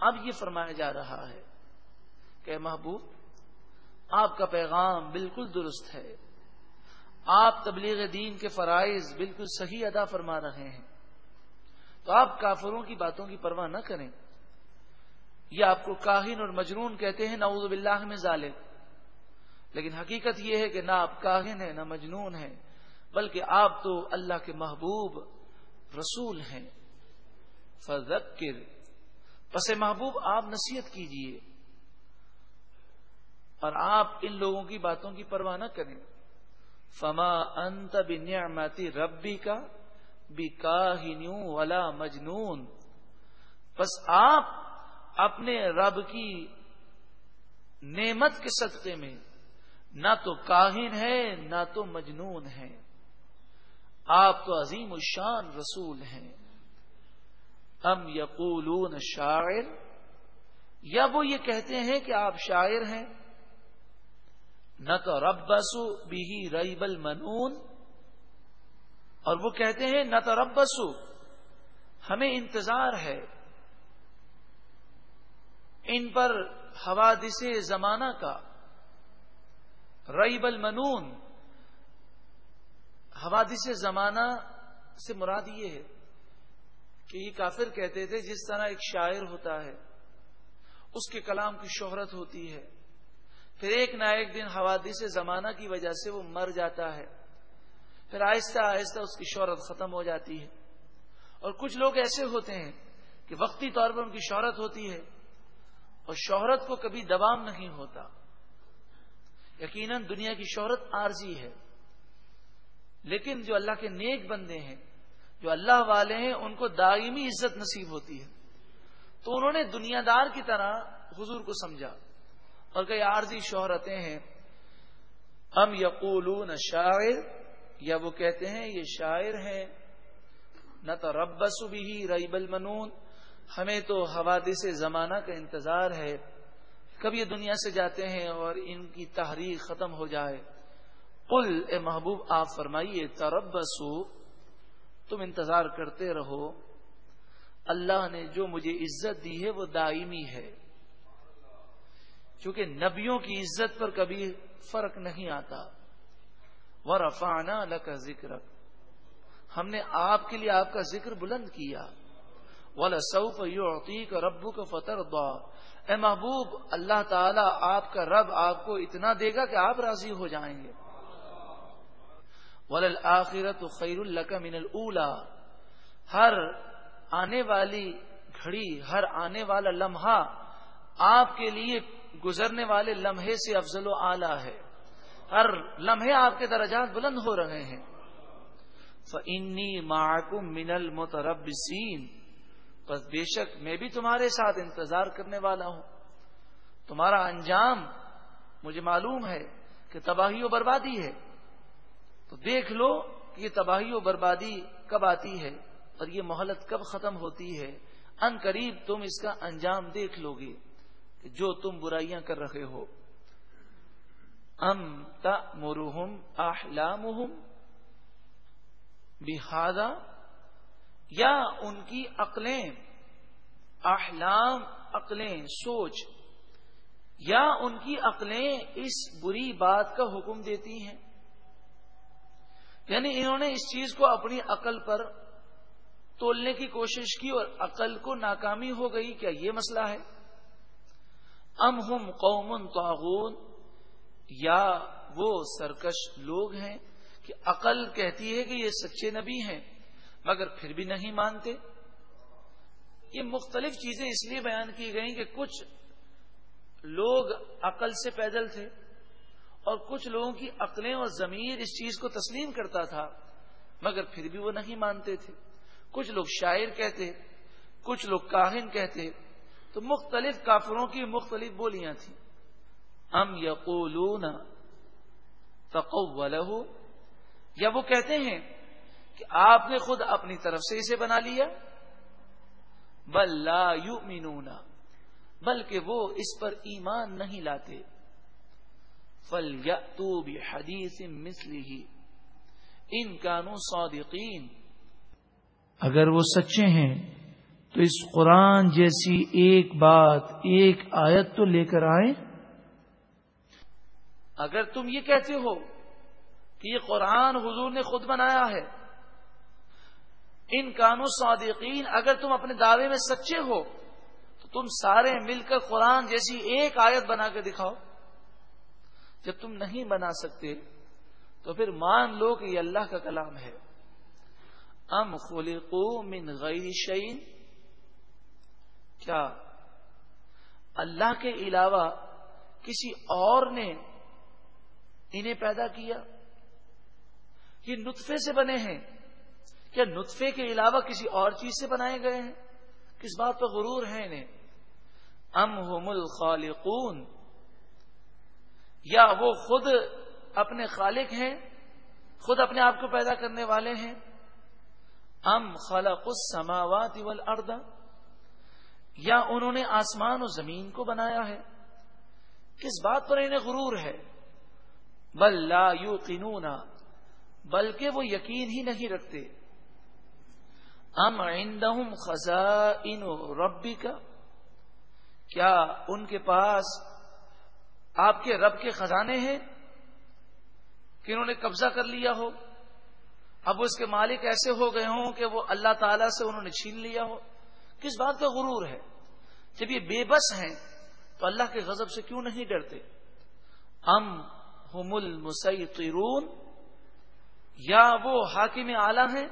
اب یہ فرمایا جا رہا ہے کہ محبوب، آپ کا پیغام بالکل درست ہے۔ آپ تبلیغ دین کے فرائض بالکل صحیح ادا فرما رہے ہیں۔ تو آپ کافروں کی باتوں کی پرواہ نہ کریں۔ یہ آپ کو کاہن اور مجنون کہتے ہیں، نعوذ باللہ میں ظالم لیکن حقیقت یہ ہے کہ نہ آپ کاہن ہیں، نہ مجنون ہیں، بلکہ آپ تو اللہ کے محبوب رسول ہیں۔ فذکر پس محبوب، آپ نصیحت کیجیے اور آپ ان لوگوں کی باتوں کی پرواہ نہ کریں۔ فما انت بنعمتی ربی کا بھی ولا مجنون۔ بس آپ اپنے رب کی نعمت کے صدقے میں نہ تو کاہن ہے نہ تو مجنون ہے آپ تو عظیم الشان رسول ہیں۔ ہم یقولون شاعر؟ یا وہ یہ کہتے ہیں کہ آپ شاعر ہیں؟ نہ تو رب بسو بھی ریب المنون۔ اور وہ کہتے ہیں نہ تو رب بسو ہمیں انتظار ہے۔ ان پر حوادث زمانہ کا۔ ریب المنون، حوادث زمانہ سے مراد یہ ہے۔ کہ یہ کافر کہتے تھے جس طرح ایک شاعر ہوتا ہے، اس کے کلام کی شہرت ہوتی ہے۔ پھر ایک نہ ایک دن حوادث زمانہ کی وجہ سے وہ مر جاتا ہے۔ پھر آہستہ آہستہ اس کی شہرت ختم ہو جاتی ہے۔ اور کچھ لوگ ایسے ہوتے ہیں کہ وقتی طور پر ان کی شہرت ہوتی ہے اور شہرت کو کبھی دبام نہیں ہوتا۔ یقیناً دنیا کی شہرت عارضی ہے، لیکن جو اللہ کے نیک بندے ہیں جو اللہ والے ہیں، ان کو دائمی عزت نصیب ہوتی ہے۔ تو انہوں نے دنیا دار کی طرح حضور کو سمجھا اور کئی عارضی شہرتیں ہیں۔ ہم یقولون شاعر، یا وہ کہتے ہیں، یہ شاعر ہیں۔ نہ تو ربس بھی ریب المنون۔ ہمیں تو حوادث زمانہ کا انتظار ہے۔ کب یہ دنیا سے جاتے ہیں اور ان کی تحریک ختم ہو جائے۔ قل اے محبوب، آپ فرمائیے تربسو تم انتظار کرتے رہو۔ اللہ نے جو مجھے عزت دی ہے وہ دائمی ہے۔ چونکہ نبیوں کی عزت پر کبھی فرق نہیں آتا۔ وہ رفانہ اللہ کا ذکر ہم نے آپ کے لیے آپ کا ذکر بلند کیا۔ والا سعف یوتی کا ربو کا فتر دعا اے محبوب، اللہ تعالی آپ کا رب آپ کو اتنا دے گا کہ آپ راضی ہو جائیں گے۔ ولل آخرت خیر اللہ کا من الا ہر آنے والی گھڑی، ہر آنے والا لمحہ آپ کے لیے گزرنے والے لمحے سے افضل و اعلی ہے۔ ہر لمحے آپ کے درجات بلند ہو رہے ہیں۔ فنی معکم من المتربسین بس بے شک میں بھی تمہارے ساتھ انتظار کرنے والا ہوں۔ تمہارا انجام مجھے معلوم ہے کہ تباہی و بربادی ہے۔ تو دیکھ لو کہ یہ تباہی و بربادی کب آتی ہے اور یہ مہلت کب ختم ہوتی ہے۔ ان قریب تم اس کا انجام دیکھ لو گے کہ جو تم برائیاں کر رہے ہو۔ ام تمرحم احلامہم بہذا یا ان کی عقلیں، احلام، عقلیں، سوچ۔ یا ان کی عقلیں اس بری بات کا حکم دیتی ہیں۔ یعنی انہوں نے اس چیز کو اپنی عقل پر تولنے کی کوشش کی اور عقل کو ناکامی ہو گئی، کیا یہ مسئلہ ہے؟ ام ہم قوم تعاون یا وہ سرکش لوگ ہیں کہ عقل کہتی ہے کہ یہ سچے نبی ہیں، مگر پھر بھی نہیں مانتے۔ یہ مختلف چیزیں اس لیے بیان کی گئیں کہ کچھ لوگ عقل سے پیدل تھے۔ اور کچھ لوگوں کی عقلیں اور ضمیر اس چیز کو تسلیم کرتا تھا، مگر پھر بھی وہ نہیں مانتے تھے۔ کچھ لوگ شاعر کہتے، کچھ لوگ کاہن کہتے، تو مختلف کافروں کی مختلف بولیاں تھیں۔ ام یقولون تقولہ یا وہ کہتے ہیں کہ آپ نے خود اپنی طرف سے اسے بنا لیا۔ بل لا یؤمنون، بلکہ وہ اس پر ایمان نہیں لاتے۔ فل یا تو بھی حدیث مسلی ان کانو صادقین اگر وہ سچے ہیں تو اس قرآن جیسی ایک بات ایک آیت تو لے کر آئے اگر تم یہ کہتے ہو کہ یہ قرآن حضور نے خود بنایا ہے ان کانو صادقین اگر تم اپنے دعوے میں سچے ہو تو تم سارے مل کر قرآن جیسی ایک آیت بنا کے دکھاؤ۔ جب تم نہیں بنا سکتے، تو پھر مان لو کہ یہ اللہ کا کلام ہے۔ ام خلقو من غیر شعین کیا؟ اللہ کے علاوہ کسی اور نے انہیں پیدا کیا؟ یہ نطفے سے بنے ہیں۔ کیا نطفے کے علاوہ کسی اور چیز سے بنائے گئے ہیں؟ کس بات پر غرور ہے انہیں؟ ام ہوم الخالقون۔ یا وہ خود اپنے خالق ہیں، خود اپنے آپ کو پیدا کرنے والے ہیں۔ ام خلق السماوات والارض، یا انہوں نے آسمان و زمین کو بنایا ہے۔ کس بات پر انہیں غرور ہے؟ بل لا یو بلکہ وہ یقین ہی نہیں رکھتے۔ ام عندهم خزائن ربی کا کیا ان کے پاس آپ کے رب کے خزانے ہیں کہ انہوں نے قبضہ کر لیا ہو اب اس کے مالک ایسے ہو گئے ہوں کہ وہ اللہ تعالی سے انہوں نے چھین لیا ہو کس بات کا غرور ہے جب یہ بے بس ہیں تو اللہ کے غضب سے کیوں نہیں ڈرتے ام ہم المسیطرون؟ یا وہ حاکم اعلی ہیں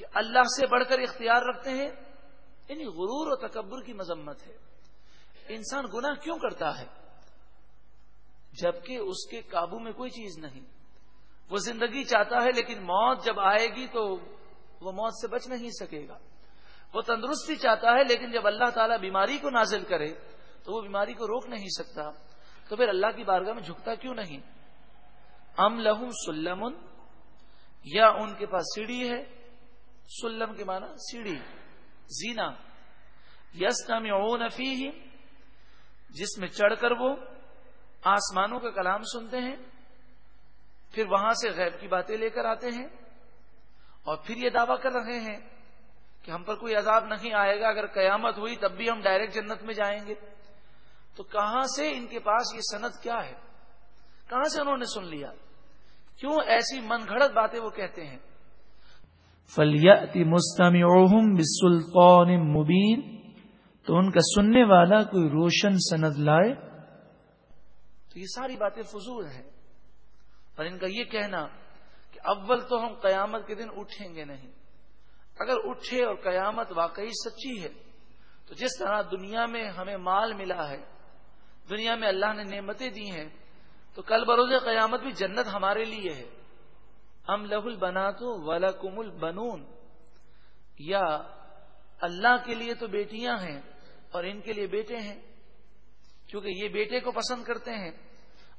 کہ اللہ سے بڑھ کر اختیار رکھتے ہیں یعنی غرور و تکبر کی مذمت ہے انسان گناہ کیوں کرتا ہے جبکہ اس کے قابو میں کوئی چیز نہیں۔ وہ زندگی چاہتا ہے لیکن موت جب آئے گی تو وہ موت سے بچ نہیں سکے گا۔ وہ تندرستی چاہتا ہے لیکن جب اللہ تعالیٰ بیماری کو نازل کرے تو وہ بیماری کو روک نہیں سکتا۔ تو پھر اللہ کی بارگاہ میں جھکتا کیوں نہیں؟ ام لہم سلم یا ان کے پاس سیڑھی ہے؟ سلم کے معنی سیڑھی، زینا۔ یس نام نفی جس میں چڑھ کر وہ آسمانوں کا کلام سنتے ہیں، پھر وہاں سے غیب کی باتیں لے کر آتے ہیں، اور پھر یہ دعویٰ کر رہے ہیں کہ ہم پر کوئی عذاب نہیں آئے گا، اگر قیامت ہوئی تب بھی ہم ڈائریکٹ جنت میں جائیں گے۔ تو کہاں سے ان کے پاس یہ صنعت کیا ہے؟ کہاں سے انہوں نے سن لیا؟ کیوں ایسی من گھڑت باتیں وہ کہتے ہیں؟ فلیاتی مستم بسلطان مبین تو ان کا سننے والا کوئی روشن سند لائے۔ تو یہ ساری باتیں فضول ہیں۔ اور ان کا یہ کہنا کہ اول تو ہم قیامت کے دن اٹھیں گے نہیں۔ اگر اٹھے اور قیامت واقعی سچی ہے، تو جس طرح دنیا میں ہمیں مال ملا ہے، دنیا میں اللہ نے نعمتیں دی ہیں، تو کل بروز قیامت بھی جنت ہمارے لیے ہے۔ ام لہ البنا تو ولا کم البنون۔ یا اللہ کے لیے تو بیٹیاں ہیں اور ان کے لیے بیٹے ہیں، کیونکہ یہ بیٹے کو پسند کرتے ہیں۔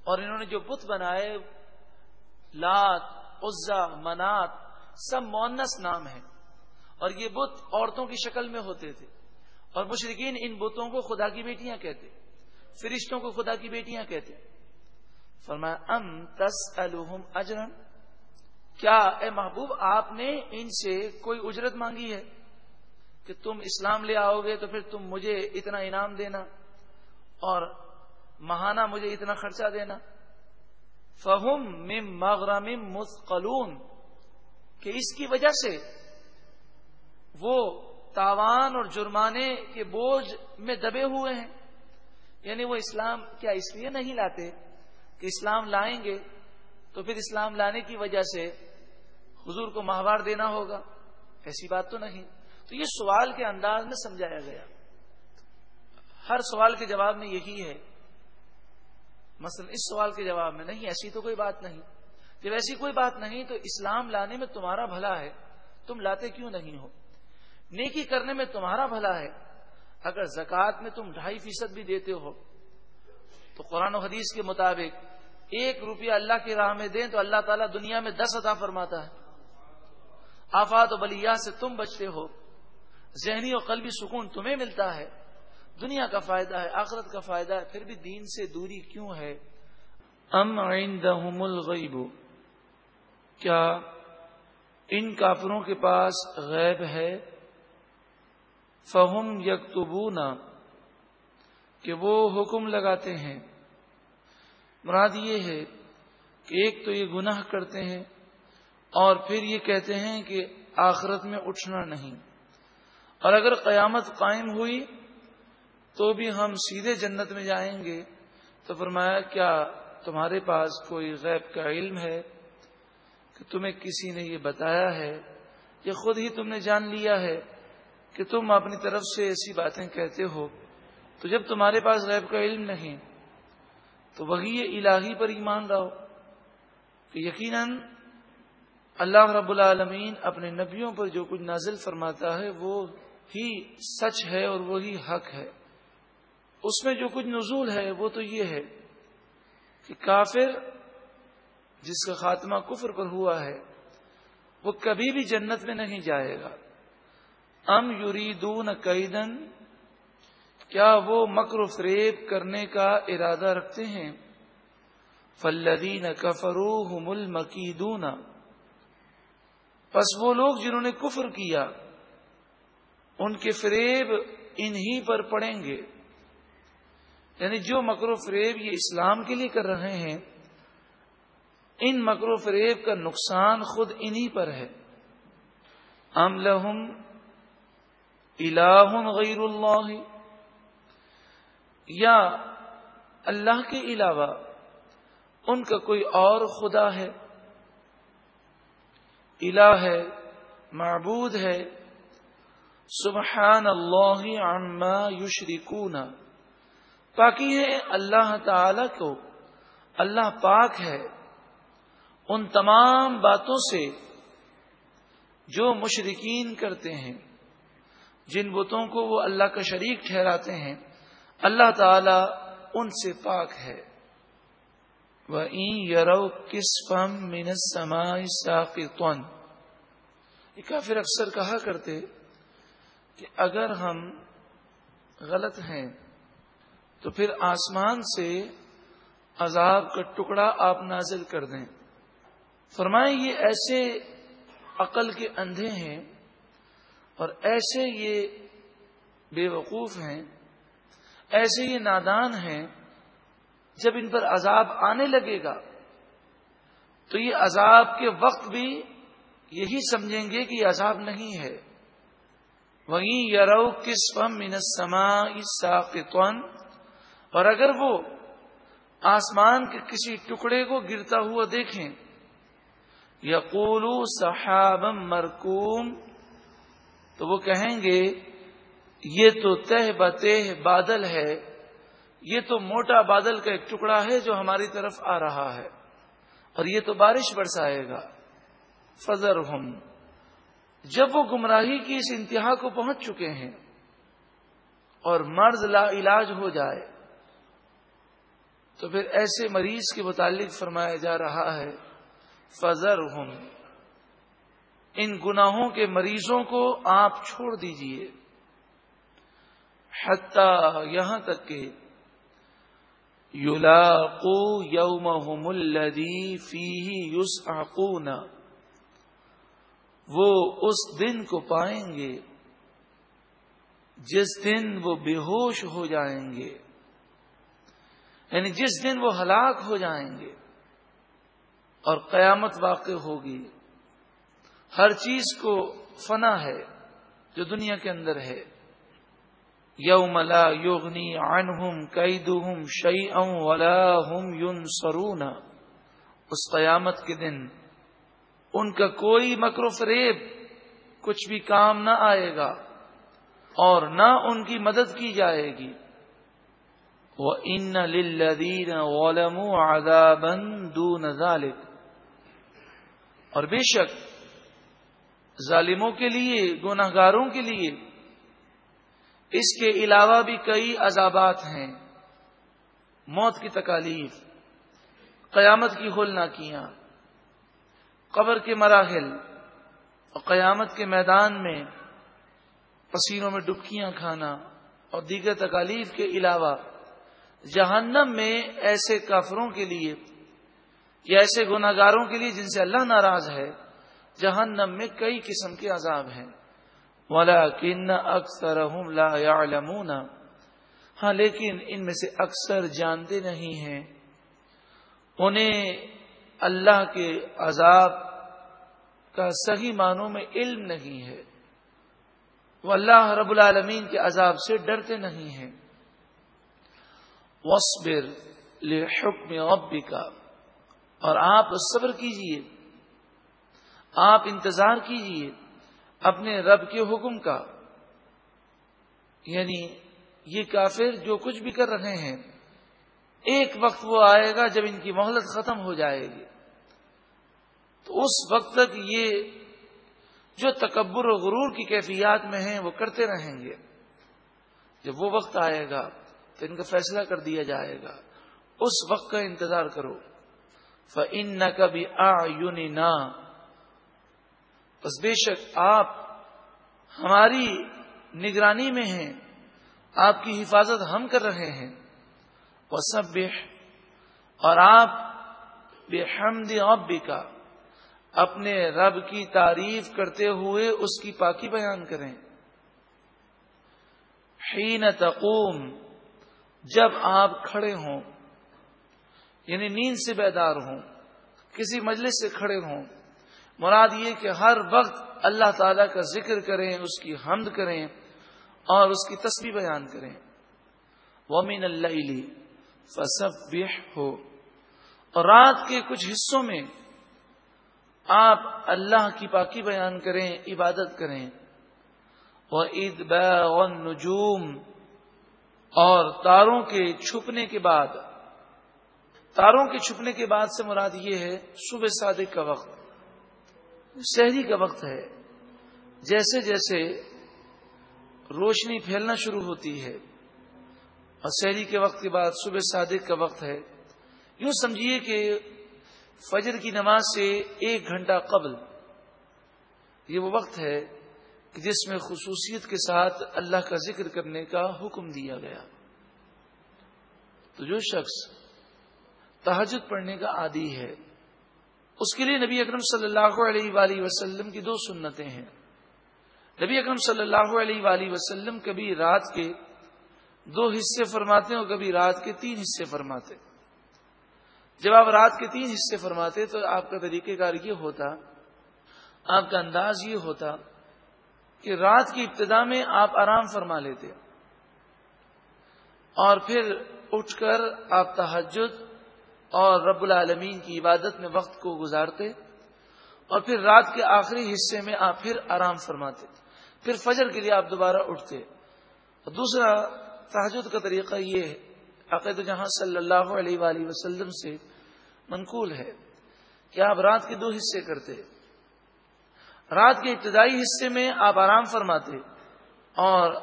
اور انہوں نے جو بت بنائے، لات، عزا، منات، سب مونس نام ہے اور یہ بت عورتوں کی شکل میں ہوتے تھے۔ اور مشرقین ان بتوں کو خدا کی بیٹیاں کہتے، فرشتوں کو خدا کی بیٹیاں کہتے۔ فرمایا، ام تس الحم اجرن؟ کیا اے محبوب، آپ نے ان سے کوئی اجرت مانگی ہے؟ کہ تم اسلام لے آؤ گے تو پھر تم مجھے اتنا انعام دینا۔ اور مہانہ مجھے اتنا خرچہ دینا۔ فہم مم مغرم مسقلون، کہ اس کی وجہ سے وہ تاوان اور جرمانے کے بوجھ میں دبے ہوئے ہیں۔ یعنی وہ اسلام کیا اس لیے نہیں لاتے کہ اسلام لائیں گے؟ تو پھر اسلام لانے کی وجہ سے حضور کو ماہوار دینا ہوگا؟ ایسی بات تو نہیں۔ تو یہ سوال کے انداز میں سمجھایا گیا۔ ہر سوال کے جواب میں یہی ہے مثلا اس سوال کے جواب میں، نہیں، ایسی تو کوئی بات نہیں۔ جب ایسی کوئی بات نہیں تو اسلام لانے میں تمہارا بھلا ہے۔ تم لاتے کیوں نہیں ہو؟ نیکی کرنے میں تمہارا بھلا ہے۔ اگر زکوٰۃ میں تم ڈھائی فیصد بھی دیتے ہو، تو قرآن و حدیث کے مطابق ایک روپیہ اللہ کی راہ میں دیں تو اللہ تعالیٰ دنیا میں دس عطا فرماتا ہے۔ آفات و بلیا سے تم بچتے ہو۔ ذہنی و قلبی سکون تمہیں ملتا ہے۔ دنیا کا فائدہ ہے، آخرت کا فائدہ ہے، پھر بھی دین سے دوری کیوں ہے؟ ام عندهم الغیب؟ کیا ان کافروں کے پاس غیب ہے؟ فہم یکتبونا کہ وہ حکم لگاتے ہیں۔ مراد یہ ہے کہ ایک تو یہ گناہ کرتے ہیں اور پھر یہ کہتے ہیں کہ آخرت میں اٹھنا نہیں۔ اور اگر قیامت قائم ہوئی تو بھی ہم سیدھے جنت میں جائیں گے۔ تو فرمایا، کیا تمہارے پاس کوئی غیب کا علم ہے کہ تمہیں کسی نے یہ بتایا ہے؟ یا خود ہی تم نے جان لیا ہے کہ تم اپنی طرف سے ایسی باتیں کہتے ہو؟ تو جب تمہارے پاس غیب کا علم نہیں، تو وہی الہی پر ایمان رہو کہ یقیناً اللہ رب العالمین اپنے نبیوں پر جو کچھ نازل فرماتا ہے، وہ ہی سچ ہے اور وہی حق ہے۔ اس میں جو کچھ نزول ہے وہ تو یہ ہے کہ کافر جس کا خاتمہ کفر پر ہوا ہے، وہ کبھی بھی جنت میں نہیں جائے گا۔ ام یریدون قیدن کیا وہ مکر و فریب کرنے کا ارادہ رکھتے ہیں؟ فلدین کفرو مل پس وہ لوگ جنہوں نے کفر کیا، ان کے فریب انہی پر پڑیں گے۔ یعنی جو مکر و فریب یہ اسلام کے لیے کر رہے ہیں، ان مکر و فریب کا نقصان خود انہی پر ہے۔ ام لہم الہ غیر اللہ، یا اللہ کے علاوہ ان کا کوئی اور خدا ہے۔ الہ ہے، معبود ہے۔ سبحان اللہ عما یشرکون۔ پاکی ہے اللہ تعالی کو اللہ پاک ہے۔ ان تمام باتوں سے جو مشرقین کرتے ہیں، جن بتوں کو وہ اللہ کا شریک ٹھہراتے ہیں، اللہ تعالی ان سے پاک ہے۔ وہ یرو کس فم یہ کافر اکثر کہا کرتے کہ اگر ہم غلط ہیں تو پھر آسمان سے عذاب کا ٹکڑا آپ نازل کر دیں۔ فرمائیں یہ ایسے عقل کے اندھے ہیں اور ایسے یہ بے وقوف ہیں، ایسے یہ نادان ہیں، جب ان پر عذاب آنے لگے گا تو یہ عذاب کے وقت بھی یہی سمجھیں گے کہ یہ عذاب نہیں ہے۔ وہیں یرو کس فم منسما ساقن اور اگر وہ آسمان کے کسی ٹکڑے کو گرتا ہوا دیکھیں، یقولو صحابم مرکوم، تو وہ کہیں گے، یہ تو تہ بتہ بادل ہے، یہ تو موٹا بادل کا ایک ٹکڑا ہے جو ہماری طرف آ رہا ہے، اور یہ تو بارش برسائے گا۔ فضر ہم جب وہ گمراہی کی اس انتہا کو پہنچ چکے ہیں اور مرض لا علاج ہو جائے تو پھر ایسے مریض کے متعلق فرمایا جا رہا ہے فضر ان گناہوں کے مریضوں کو آپ چھوڑ دیجیے۔ حتیٰ یہاں تک کہ یولاقو یوم الدی فی یوس وہ اس دن کو پائیں گے، جس دن وہ بے ہوش ہو جائیں گے۔ یعنی جس دن وہ ہلاک ہو جائیں گے اور قیامت واقع ہوگی، ہر چیز کو فنا ہے جو دنیا کے اندر ہے۔ یوم لا یوگنی عنہم قیدہم شیئم ولا ہم یون سرونا اس قیامت کے دن ان کا کوئی مکر و فریب کچھ بھی کام نہ آئے گا اور نہ ان کی مدد کی جائے گی۔ وہ ان لدین غلم آدابن دون ذالک اور بے شک، ظالموں کے لیے گناہ گاروں کے لیے اس کے علاوہ بھی کئی عذابات ہیں۔ موت کی تکالیف، قیامت کی ہول کیا قبر کے مراحل اور قیامت کے میدان میں پسینوں میں ڈبکیاں کھانا اور دیگر تکالیف کے علاوہ جہنم میں ایسے کافروں کے لیے یا ایسے گناگاروں کے لیے جن سے اللہ ناراض ہے، جہنم میں کئی قسم کے عذاب ہیں۔ والا کن اکثر ہاں لیکن ان میں سے اکثر جانتے نہیں ہیں۔ انہیں اللہ کے عذاب کا صحیح معنوں میں علم نہیں ہے۔ وہ اللہ رب العالمین کے عذاب سے ڈرتے نہیں ہیں۔ وصبر لحکم ربک اور آپ صبر کیجیے، آپ انتظار کیجیے اپنے رب کے حکم کا۔ یعنی یہ کافر جو کچھ بھی کر رہے ہیں، ایک وقت وہ آئے گا جب ان کی مہلت ختم ہو جائے گی۔ تو اس وقت تک یہ جو تکبر و غرور کی کیفیات میں ہیں، وہ کرتے رہیں گے۔ جب وہ وقت آئے گا تو ان کا فیصلہ کر دیا جائے گا۔ اس وقت کا انتظار کرو۔ فن نہ کبھی آ یونی بس بے شک آپ ہماری نگرانی میں ہیں۔ آپ کی حفاظت ہم کر رہے ہیں۔ وہ سب اور آپ بے حمد ابی کا اپنے رب کی تعریف کرتے ہوئے اس کی پاکی بیان کریں۔ حین تقوم۔ جب آپ کھڑے ہوں یعنی نیند سے بیدار ہوں، کسی مجلس سے کھڑے ہوں، مراد یہ کہ ہر وقت اللہ تعالی کا ذکر کریں، اس کی حمد کریں اور اس کی تصویر بیان کریں۔ ومن اللہ فصب ہو اور رات کے کچھ حصوں میں آپ اللہ کی پاکی بیان کریں، عبادت کریں۔ وہ عید نجوم اور تاروں کے چھپنے کے بعد، تاروں کے چھپنے کے بعد سے مراد یہ ہے صبح صادق کا وقت۔ شہری کا وقت ہے۔ جیسے جیسے روشنی پھیلنا شروع ہوتی ہے، اور شہری کے وقت کے بعد صبح صادق کا وقت ہے۔ یوں سمجھیے کہ فجر کی نماز سے ایک گھنٹہ قبل یہ وہ وقت ہے جس میں خصوصیت کے ساتھ اللہ کا ذکر کرنے کا حکم دیا گیا۔ تو جو شخص تحجد پڑھنے کا عادی ہے، اس کے لیے نبی اکرم صلی اللہ علیہ وآلہ وسلم کی دو سنتیں ہیں۔ نبی اکرم صلی اللہ علیہ وآلہ وسلم کبھی رات کے دو حصے فرماتے اور کبھی رات کے تین حصے فرماتے۔ جب آپ رات کے تین حصے فرماتے تو آپ کا طریقہ کار یہ ہوتا، آپ کا انداز یہ ہوتا کہ رات کی ابتدا میں آپ آرام فرما لیتے اور پھر اٹھ کر آپ تحجد اور رب العالمین کی عبادت میں وقت کو گزارتے اور پھر رات کے آخری حصے میں آپ پھر آرام فرماتے۔ پھر فجر کے لیے آپ دوبارہ اٹھتے۔ اور دوسرا تحجد کا طریقہ یہ ہے عقید جہاں صلی اللہ علیہ وآلہ وسلم سے منقول ہے کہ آپ رات کے دو حصے کرتے۔ رات کے ابتدائی حصے میں آپ آرام فرماتے اور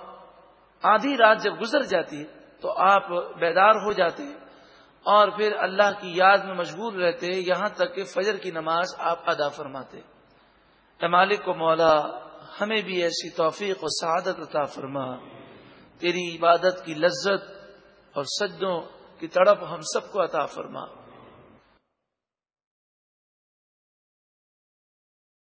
آدھی رات جب گزر جاتی تو آپ بیدار ہو جاتے اور پھر اللہ کی یاد میں مشغول رہتے، یہاں تک کہ فجر کی نماز آپ ادا فرماتے۔ اے مالک کو مولا، ہمیں بھی ایسی توفیق و سعادت عطا فرما۔ تیری عبادت کی لذت اور سجدوں کی تڑپ ہم سب کو عطا فرما۔